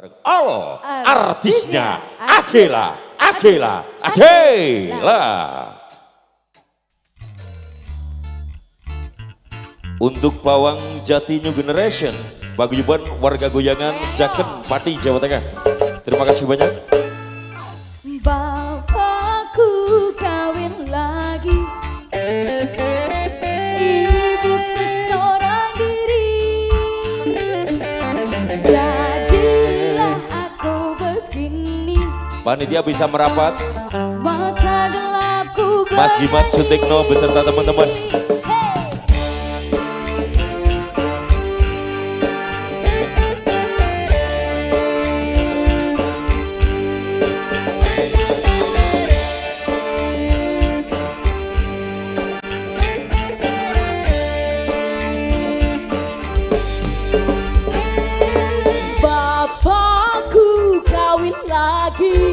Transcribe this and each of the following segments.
bareng all artisnya Adela, Adela, Adela. Untuk pawang jati new generation, paguyuban warga goyangan Jaken Pati Jawa Tengah. Terima kasih banyak. Panitia bisa merapat, Mas Jimat Sutikno beserta teman-teman. Bapakku kawin lagi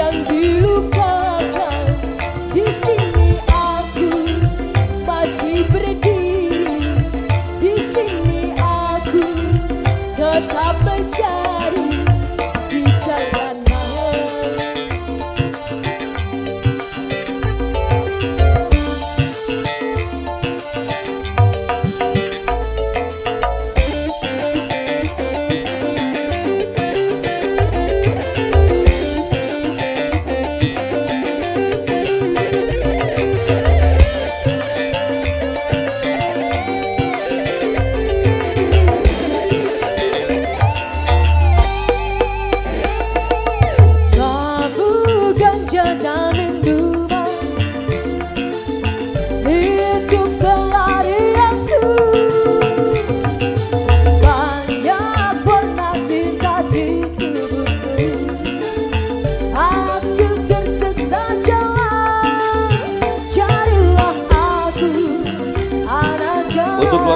yang dilupakan. Di sini aku masih berdiri. Di sini aku tetap mencari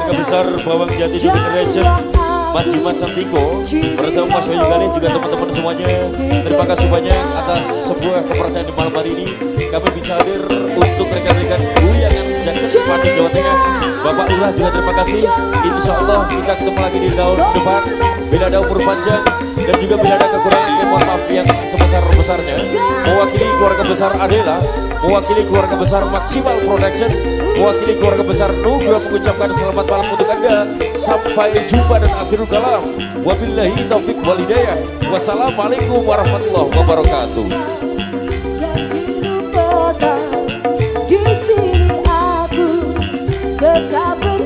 keluarga besar Bawang Jati Generation, Mas Jimat Santiko, bersama Mas Bayu Galih juga teman-teman semuanya. Terima kasih banyak atas sebuah kepercayaan di malam hari ini. Kami bisa hadir untuk rekan-rekan Guyangan Jaket Pati Jawa Tengah. Bapak Lurah juga terima kasih. Insya Allah kita ketemu lagi di tahun depan. Bila ada umur panjang dan juga bila ada kekurangan, ya mohon maaf yang sebesar-besarnya. Mewakili keluarga besar Adela, mewakili keluarga besar Maximal Production, mewakili keluarga besar Nugra mengucapkan selamat malam untuk Anda. Sampai jumpa dan akhirul kalam. Wabillahi taufik wal hidayah. Wassalamualaikum warahmatullahi wabarakatuh. boca